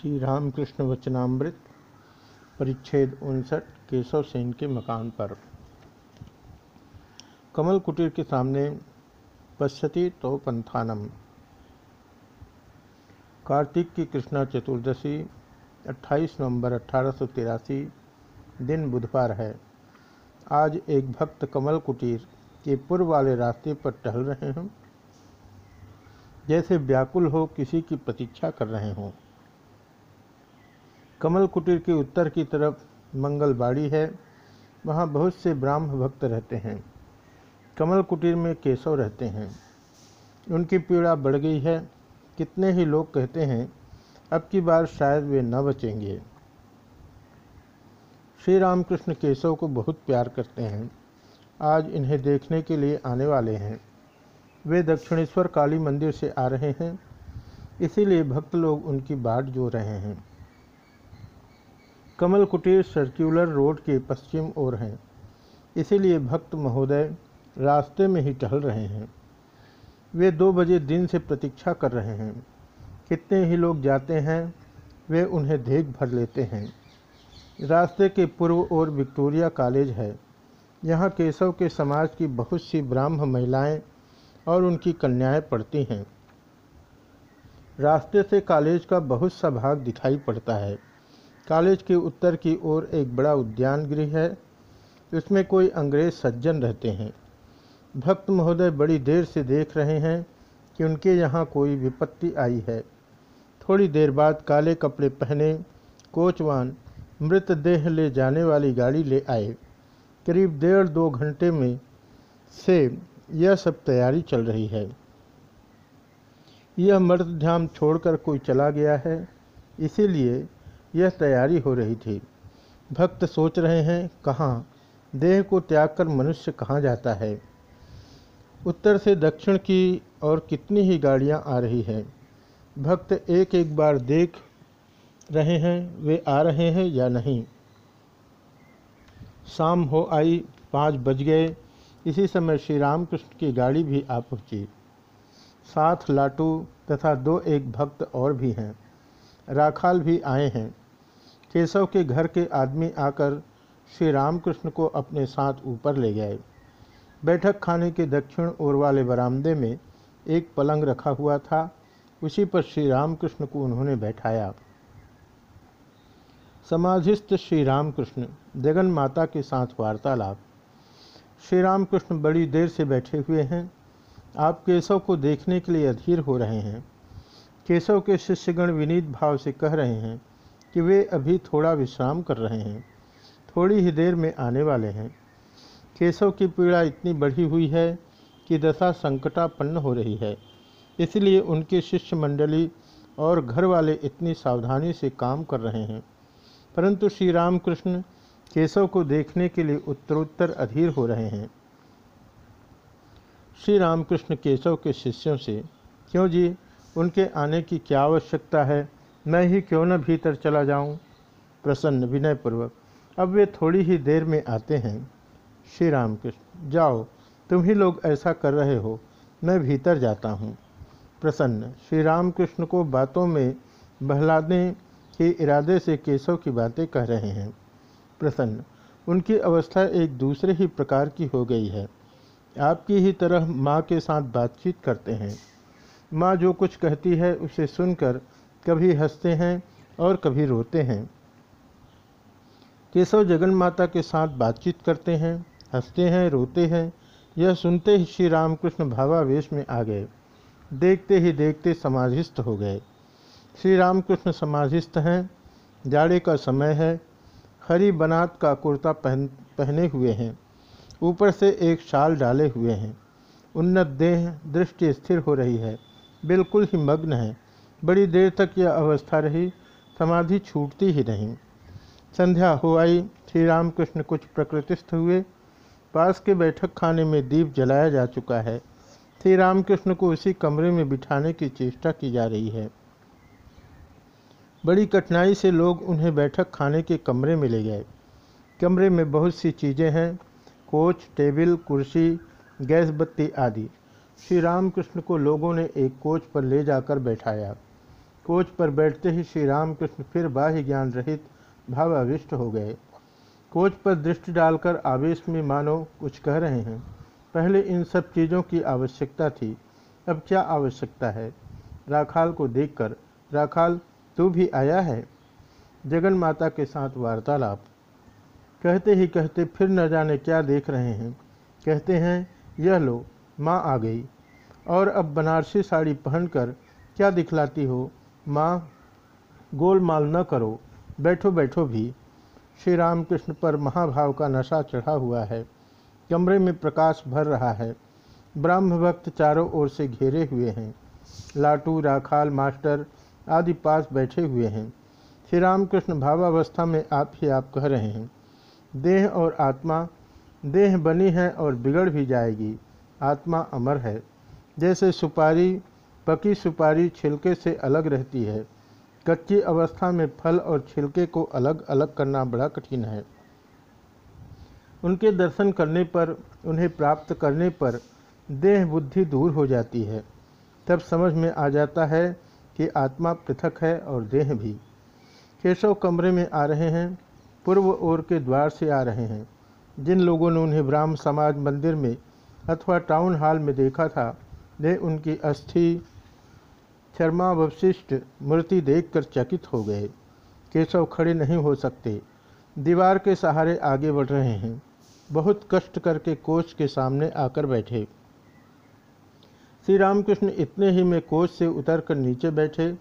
श्री रामकृष्ण वचनामृत परिच्छेद उनसठ, केशव सेन के मकान पर। कमल कुटीर के सामने पश्यति तो पंथानम। कार्तिक की कृष्णा चतुर्दशी 28 नवंबर अठारह दिन बुधवार है। आज एक भक्त कमल कुटीर के पूर्व वाले रास्ते पर टहल रहे हैं। जैसे व्याकुल हो किसी की प्रतीक्षा कर रहे हों। कमल कुटीर के उत्तर की तरफ़ मंगलबाड़ी है। वहाँ बहुत से ब्राह्म भक्त रहते हैं। कमल कुटीर में केशव रहते हैं। उनकी पीड़ा बढ़ गई है। कितने ही लोग कहते हैं, अब की बार शायद वे न बचेंगे। श्री रामकृष्ण केशव को बहुत प्यार करते हैं। आज इन्हें देखने के लिए आने वाले हैं। वे दक्षिणेश्वर काली मंदिर से आ रहे हैं। इसीलिए भक्त लोग उनकी बाट जो रहे हैं। कमल कुटीर सर्कुलर रोड के पश्चिम ओर हैं। इसीलिए भक्त महोदय रास्ते में ही टहल रहे हैं। वे दो बजे दिन से प्रतीक्षा कर रहे हैं। कितने ही लोग जाते हैं, वे उन्हें देख भर लेते हैं। रास्ते के पूर्व ओर विक्टोरिया कॉलेज है। यहाँ केशव के समाज की बहुत सी ब्राह्म महिलाएँ और उनकी कन्याएँ पढ़ती हैं। रास्ते से कॉलेज का बहुत सा भाग दिखाई पड़ता है। कॉलेज के उत्तर की ओर एक बड़ा उद्यान गृह है। उसमें कोई अंग्रेज़ सज्जन रहते हैं। भक्त महोदय बड़ी देर से देख रहे हैं कि उनके यहाँ कोई विपत्ति आई है। थोड़ी देर बाद काले कपड़े पहने कोचवान मृतदेह ले जाने वाली गाड़ी ले आए। करीब डेढ़ दो घंटे में से यह सब तैयारी चल रही है। यह मर्दध्याम छोड़कर कोई चला गया है। इसीलिए यह तैयारी हो रही थी। भक्त सोच रहे हैं, कहाँ? देह को त्याग कर मनुष्य कहाँ जाता है? उत्तर से दक्षिण की और कितनी ही गाड़ियाँ आ रही हैं? भक्त एक एक बार देख रहे हैं, वे आ रहे हैं या नहीं? शाम हो आई, पाँच बज गए। इसी समय श्री रामकृष्ण की गाड़ी भी आ पहुँची। साथ लाटू तथा दो एक भक्त और भी हैं। राखाल भी आए हैं। केशव के घर के आदमी आकर श्री रामकृष्ण को अपने साथ ऊपर ले गए। बैठक खाने के दक्षिण ओर वाले बरामदे में एक पलंग रखा हुआ था। उसी पर श्री रामकृष्ण को उन्होंने बैठाया। समाधिस्थ श्री रामकृष्ण जगन माता के साथ वार्तालाप। श्री रामकृष्ण बड़ी देर से बैठे हुए हैं। आप केशव को देखने के लिए अधीर हो रहे हैं। केशव के शिष्यगण विनीत भाव से कह रहे हैं कि वे अभी थोड़ा विश्राम कर रहे हैं। थोड़ी ही देर में आने वाले हैं। केशव की पीड़ा इतनी बढ़ी हुई है कि दशा संकटापन्न हो रही है। इसलिए उनके शिष्य मंडली और घर वाले इतनी सावधानी से काम कर रहे हैं। परंतु श्री रामकृष्ण केशव को देखने के लिए उत्तरोत्तर अधीर हो रहे हैं। श्री रामकृष्ण केशव के शिष्यों से, क्यों जी, उनके आने की क्या आवश्यकता है? मैं ही क्यों न भीतर चला जाऊँ? प्रसन्न विनयपूर्वक। अब वे थोड़ी ही देर में आते हैं। श्री राम कृष्ण जाओ, तुम ही लोग ऐसा कर रहे हो। मैं भीतर जाता हूँ। प्रसन्न, श्री राम कृष्ण को बातों में बहलाने के इरादे से केशव की बातें कह रहे हैं। प्रसन्न, उनकी अवस्था एक दूसरे ही प्रकार की हो गई है। आपकी ही तरह माँ के साथ बातचीत करते हैं। माँ जो कुछ कहती है उसे सुनकर कभी हँसते हैं और कभी रोते हैं। केशव जगन माता के साथ बातचीत करते हैं, हँसते हैं, रोते हैं। यह सुनते ही श्री रामकृष्ण भावावेश में आ गए। देखते ही देखते समाधिस्थ हो गए। श्री रामकृष्ण समाधिस्थ हैं, जाड़े का समय है, हरी बनात का कुर्ता पहन, पहने हुए हैं। ऊपर से एक शाल डाले हुए हैं। उन्नत देह दृष्टि स्थिर हो रही है। बिल्कुल ही मग्न है। बड़ी देर तक यह अवस्था रही, समाधि छूटती ही नहीं। संध्या हो आई श्री रामकृष्ण कुछ प्रकृतिस्थ हुए। पास के बैठक खाने में दीप जलाया जा चुका है। श्री रामकृष्ण को उसी कमरे में बिठाने की चेष्टा की जा रही है। बड़ी कठिनाई से लोग उन्हें बैठक खाने के कमरे में ले गए। कमरे में बहुत सी चीज़ें हैं, कोच, टेबल, कुर्सी, गैस बत्ती आदि। श्री रामकृष्ण को लोगों ने एक कोच पर ले जाकर बैठाया। कोच पर बैठते ही श्री रामकृष्ण फिर बाह्य ज्ञान रहित भावाविष्ट हो गए। कोच पर दृष्टि डालकर आवेश में, मानो, कुछ कह रहे हैं। पहले इन सब चीज़ों की आवश्यकता थी। अब क्या आवश्यकता है? राखाल को देखकर, राखाल, तू भी आया है? जगन माता के साथ वार्तालाप। कहते ही कहते फिर न जाने क्या देख रहे हैं। कहते हैं, यह लो, माँ आ गई। और अब बनारसी साड़ी पहनकर क्या दिखलाती हो? माँ, गोलमाल न करो। बैठो बैठो भी। श्री रामकृष्ण पर महाभाव का नशा चढ़ा हुआ है। कमरे में प्रकाश भर रहा है। ब्रह्म भक्त चारों ओर से घेरे हुए हैं। लाटू, राखाल, मास्टर आदि पास बैठे हुए हैं। श्री रामकृष्ण भावावस्था में आप ही आप कह रहे हैं। देह और आत्मा, देह बनी है और बिगड़ भी जाएगी। आत्मा अमर है। जैसे सुपारी पकी सुपारी छिलके से अलग रहती है। कच्ची अवस्था में फल और छिलके को अलग अलग करना बड़ा कठिन है। उनके दर्शन करने पर, उन्हें प्राप्त करने पर देह बुद्धि दूर हो जाती है। तब समझ में आ जाता है कि आत्मा पृथक है और देह भी। केशव कमरे में आ रहे हैं, पूर्व ओर के द्वार से आ रहे हैं। जिन लोगों ने उन्हें ब्राह्म समाज मंदिर में अथवा टाउन हॉल में देखा था वे उनकी अस्थि, चर्मावशिष्ट मूर्ति देखकर चकित हो गए। केशव खड़े नहीं हो सकते। दीवार के सहारे आगे बढ़ रहे हैं। बहुत कष्ट करके कोच के सामने आकर बैठे। श्री रामकृष्ण इतने ही में कोच से उतरकर नीचे बैठे।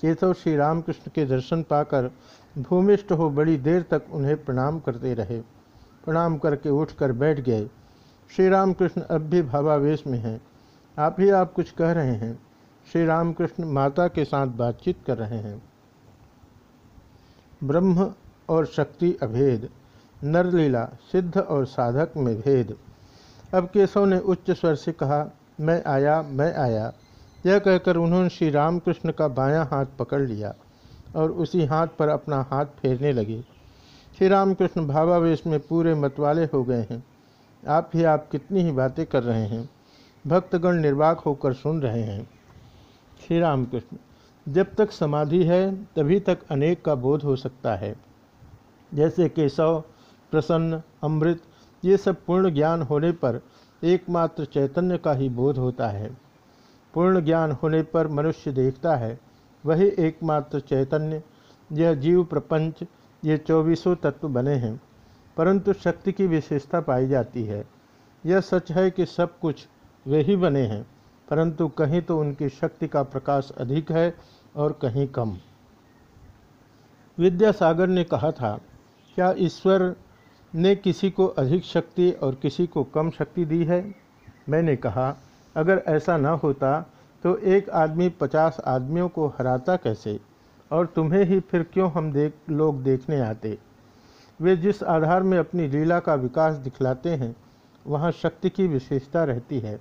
केशव श्री रामकृष्ण के दर्शन पाकर भूमिष्ठ हो बड़ी देर तक उन्हें प्रणाम करते रहे। प्रणाम करके उठकर बैठ गए। श्री रामकृष्ण अब भी भावावेश में हैं। आप ही आप कुछ कह रहे हैं। श्री रामकृष्ण माता के साथ बातचीत कर रहे हैं। ब्रह्म और शक्ति अभेद, नरलीला, सिद्ध और साधक में भेद। अब केशव ने उच्च स्वर से कहा, मैं आया मैं आया। यह कहकर उन्होंने श्री रामकृष्ण का बायां हाथ पकड़ लिया और उसी हाथ पर अपना हाथ फेरने लगे। श्री रामकृष्ण भावावेश में पूरे मतवाले हो गए हैं। आप ही आप कितनी ही बातें कर रहे हैं। भक्तगण निर्वाक होकर सुन रहे हैं। श्री रामकृष्ण, जब तक समाधि है, तभी तक अनेक का बोध हो सकता है। जैसे केशव, प्रसन्न, अमृत, ये सब पूर्ण ज्ञान होने पर एकमात्र चैतन्य का ही बोध होता है। पूर्ण ज्ञान होने पर मनुष्य देखता है, वही एकमात्र चैतन्य, यह जीव प्रपंच, ये चौबीसों तत्व बने हैं। परंतु शक्ति की विशेषता पाई जाती है। यह सच है कि सब कुछ वे ही बने हैं, परंतु कहीं तो उनकी शक्ति का प्रकाश अधिक है और कहीं कम। विद्यासागर ने कहा था, क्या ईश्वर ने किसी को अधिक शक्ति और किसी को कम शक्ति दी है? मैंने कहा, अगर ऐसा न होता तो एक आदमी पचास आदमियों को हराता कैसे? और तुम्हें ही फिर क्यों हम देख, लोग देखने आते? वे जिस आधार में अपनी लीला का विकास दिखलाते हैं, वहाँ शक्ति की विशेषता रहती है।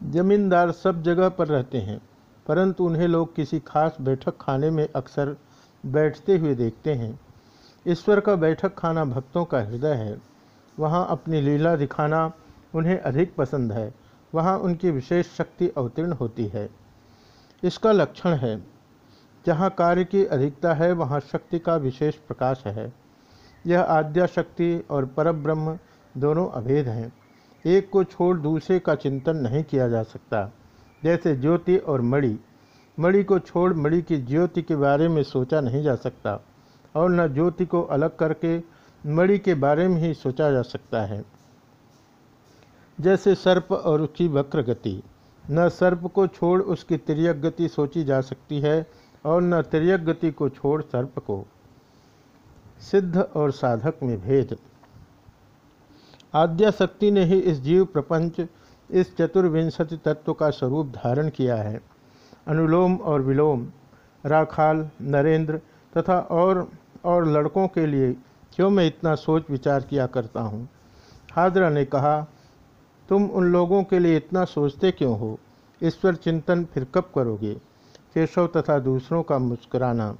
जमींदार सब जगह पर रहते हैं, परंतु उन्हें लोग किसी खास बैठक खाने में अक्सर बैठते हुए देखते हैं। ईश्वर का बैठक खाना भक्तों का हृदय है। वहाँ अपनी लीला दिखाना उन्हें अधिक पसंद है। वहाँ उनकी विशेष शक्ति अवतीर्ण होती है। इसका लक्षण है, जहाँ कार्य की अधिकता है, वहाँ शक्ति का विशेष प्रकाश है। यह आद्या शक्ति और परब्रह्म दोनों अभेद हैं। एक को छोड़ दूसरे का चिंतन नहीं किया जा सकता। जैसे ज्योति और मणि। मणि को छोड़ मणि की ज्योति के बारे में सोचा नहीं जा सकता और न ज्योति को अलग करके मणि के बारे में ही सोचा जा सकता है। जैसे सर्प और उसकी वक्र गति। न सर्प को छोड़ उसकी तिरक गति सोची जा सकती है और न तिरक गति को छोड़ सर्प को। सिद्ध और साधक में भेद। आद्या शक्ति ने ही इस जीव प्रपंच, इस चतुर्विंशति तत्व का स्वरूप धारण किया है। अनुलोम और विलोम, राखाल, नरेंद्र तथा और और लड़कों के लिए क्यों मैं इतना सोच विचार किया करता हूँ? हाजरा ने कहा, तुम उन लोगों के लिए इतना सोचते क्यों हो? ईश्वर चिंतन फिर कब करोगे? केशव तथा दूसरों का मुस्कुराना।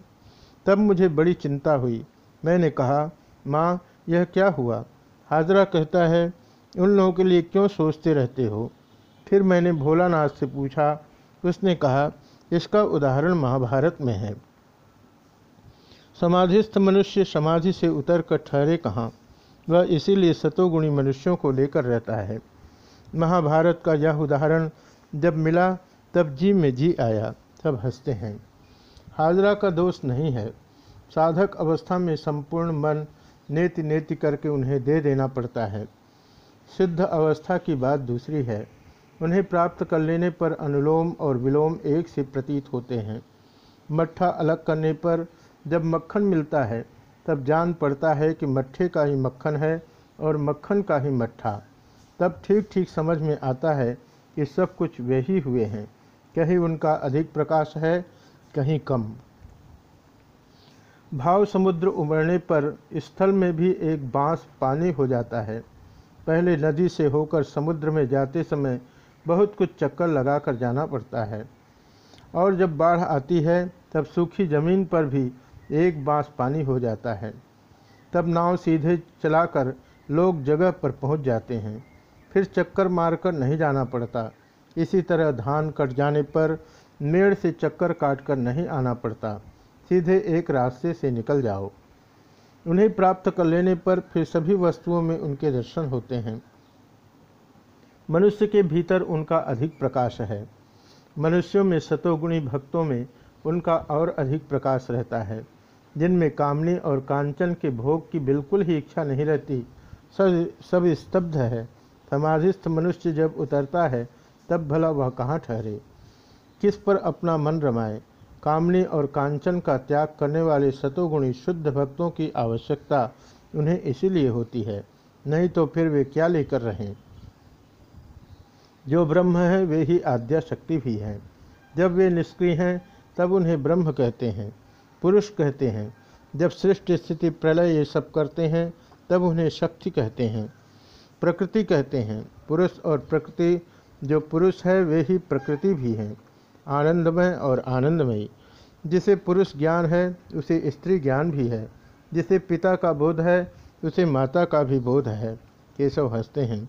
तब मुझे बड़ी चिंता हुई। मैंने कहा, माँ, यह क्या हुआ? हाजरा कहता है, उन लोगों के लिए क्यों सोचते रहते हो? फिर मैंने भोलानाथ से पूछा, उसने कहा, इसका उदाहरण महाभारत में है। समाधिस्थ मनुष्य समाधि से उतर कर ठहरे कहाँ? वह इसीलिए सतोगुणी मनुष्यों को लेकर रहता है। महाभारत का यह उदाहरण जब मिला, तब जी में जी आया सब हँसते हैं। हाजरा का दोष नहीं है। साधक अवस्था में संपूर्ण मन नेति नेति करके उन्हें दे देना पड़ता है। सिद्ध अवस्था की बात दूसरी है। उन्हें प्राप्त कर लेने पर अनुलोम और विलोम एक से प्रतीत होते हैं। मट्ठा अलग करने पर जब मक्खन मिलता है, तब जान पड़ता है कि मट्ठे का ही मक्खन है और मक्खन का ही मट्ठा। तब ठीक ठीक समझ में आता है कि सब कुछ वे ही हुए हैं। कहीं उनका अधिक प्रकाश है, कहीं कम। भाव समुद्र उमड़ने पर स्थल में भी एक बाँस पानी हो जाता है। पहले नदी से होकर समुद्र में जाते समय बहुत कुछ चक्कर लगाकर जाना पड़ता है। और जब बाढ़ आती है, तब सूखी ज़मीन पर भी एक बाँस पानी हो जाता है। तब नाव सीधे चलाकर लोग जगह पर पहुँच जाते हैं। फिर चक्कर मारकर नहीं जाना पड़ता। इसी तरह धान कट जाने पर मेड़ से चक्कर काट कर नहीं आना पड़ता। सीधे एक रास्ते से निकल जाओ। उन्हें प्राप्त कर लेने पर फिर सभी वस्तुओं में उनके दर्शन होते हैं। मनुष्य के भीतर उनका अधिक प्रकाश है। मनुष्यों में सतोगुणी भक्तों में उनका और अधिक प्रकाश रहता है। जिनमें कामनी और कांचन के भोग की बिल्कुल ही इच्छा नहीं रहती, सब सब स्तब्ध है। समाधिस्थ मनुष्य जब उतरता है, तब भला वह कहाँ ठहरे? किस पर अपना मन रमाए? कामनी और कांचन का त्याग करने वाले सतोगुणी शुद्ध भक्तों की आवश्यकता उन्हें इसीलिए होती है, नहीं तो फिर वे क्या लेकर रहें? जो ब्रह्म है, वे ही आद्या शक्ति भी हैं। जब वे निष्क्रिय हैं, तब उन्हें ब्रह्म कहते हैं, पुरुष कहते हैं। जब सृष्टि स्थिति प्रलय ये सब करते हैं, तब उन्हें शक्ति कहते हैं, प्रकृति कहते हैं। पुरुष और प्रकृति जो पुरुष है, वे ही प्रकृति भी हैं, आनंदमय और आनंदमयी। जिसे पुरुष ज्ञान है, उसे स्त्री ज्ञान भी है। जिसे पिता का बोध है, उसे माता का भी बोध है। केशव हँसते हैं।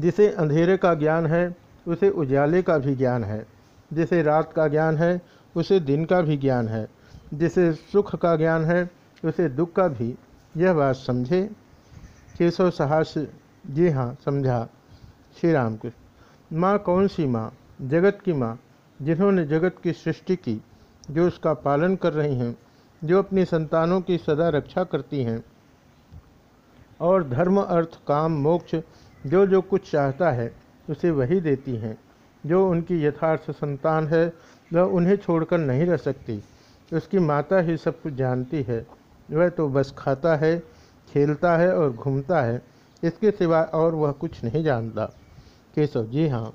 जिसे अंधेरे का ज्ञान है, उसे उजाले का भी ज्ञान है। जिसे रात का ज्ञान है, उसे दिन का भी ज्ञान है। जिसे सुख का ज्ञान है, उसे दुख का भी। यह बात समझे? केशव साहस, जी हाँ समझा। श्री राम कृष्ण माँ कौन सी माँ? जगत की माँ। जिन्होंने जगत की सृष्टि की, जो उसका पालन कर रही हैं, जो अपनी संतानों की सदा रक्षा करती हैं। और धर्म, अर्थ, काम, मोक्ष, जो जो कुछ चाहता है, उसे वही देती हैं। जो उनकी यथार्थ संतान है, वह उन्हें छोड़कर नहीं रह सकती। उसकी माता ही सब कुछ जानती है। वह तो बस खाता है, खेलता है और घूमता है। इसके सिवा और वह कुछ नहीं जानता। केशव जी हाँ।